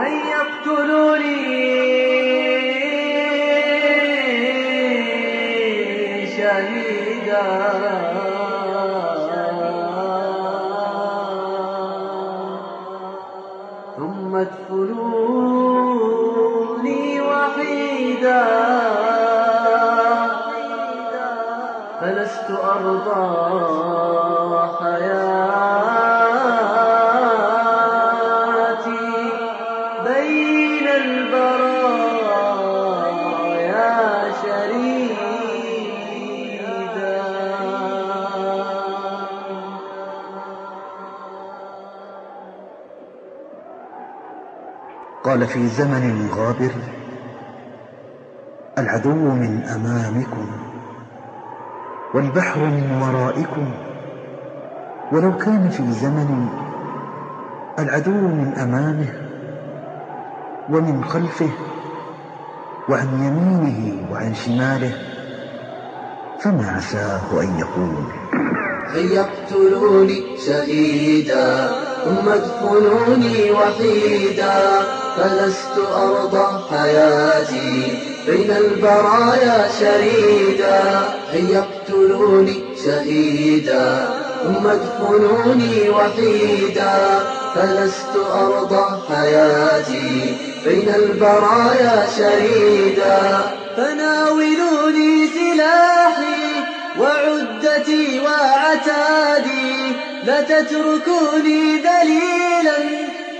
هيا اقتلوني شهيدا. ثم ادفنوني وحيدا. فلست أرضى حياتي البرايا شريدا. قال في زمن غابر العدو من أمامكم والبحر من ورائكم. ولو كان في زمن العدو من أمامه ومن خلفه وعن يمينه وعن شماله فما عساه أن يقول. هيا اقتلوني شهيدا ثم ادفنوني وحيدا فلست أرضى حياتي بين البرايا شريدا. هيا اقتلوني شهيدا ثم ادفنوني وحيدا فلست أرضى حياتي بين البرايا شريدا. فناولوني سلاحي وعدتي وعتادي. لا تتركوني ذليلا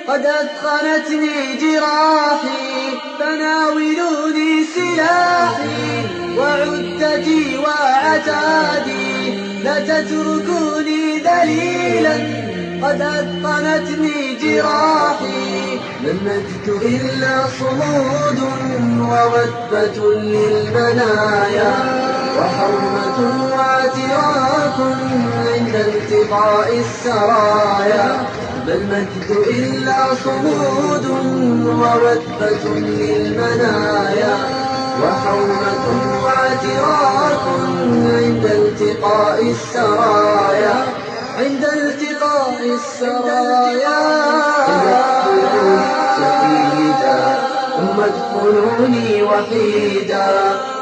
قد أثخنتني جراحي. فناولوني سلاحي وعدتي وعتادي. لا تتركوني ذليلا قد أثقلتني جراحي لم نجد إلا صمود ووثبة للمنايا وحرمة واعتراف عند التقاء السرايا. بل مجد إلا صمود ووثبة للمنايا وحومة واعتراف عند التقاء السرايا. عند التقاء السرايا. ثم ادخلوني وحيدا.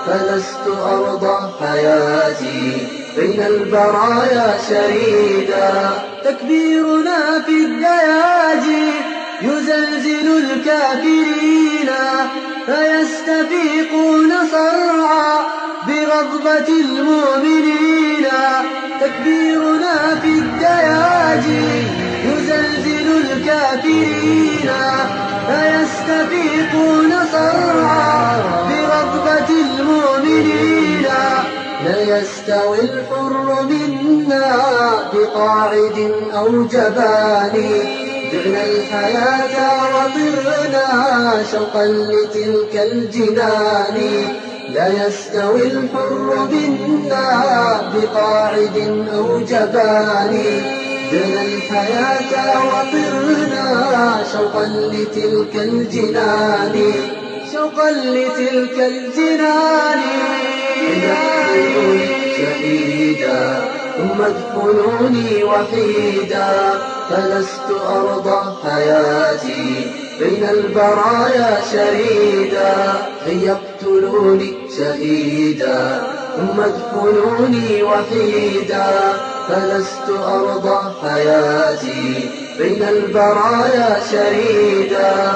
فلست أرضى حياتي بين البرايا شريدا. تكبيرنا في الدياجي يزلزل الكافرين. فيستفيقون صرعا بغضبة المؤمنين. فيستفيقون صرعا بغضبة المؤمنين. لا يستوي الحر منا بقاعد أو جبان. بعنا الحياة وطرنا شوقا لتلك الجنان. لا يستوي الحر منا بقاعد أو جبان. بعنا الحياة وطرنا شوقا لتلك الجنان. شوقا لتلك الجنان. شهيدا ثم ادخلوني وحيدا. فلست أرضى حياتي بين البرايا شريدا. هيا اقتلوني شهيدا. ثم ادخلوني وحيدا فلست أرضى حياتي بين البرايا شريدا.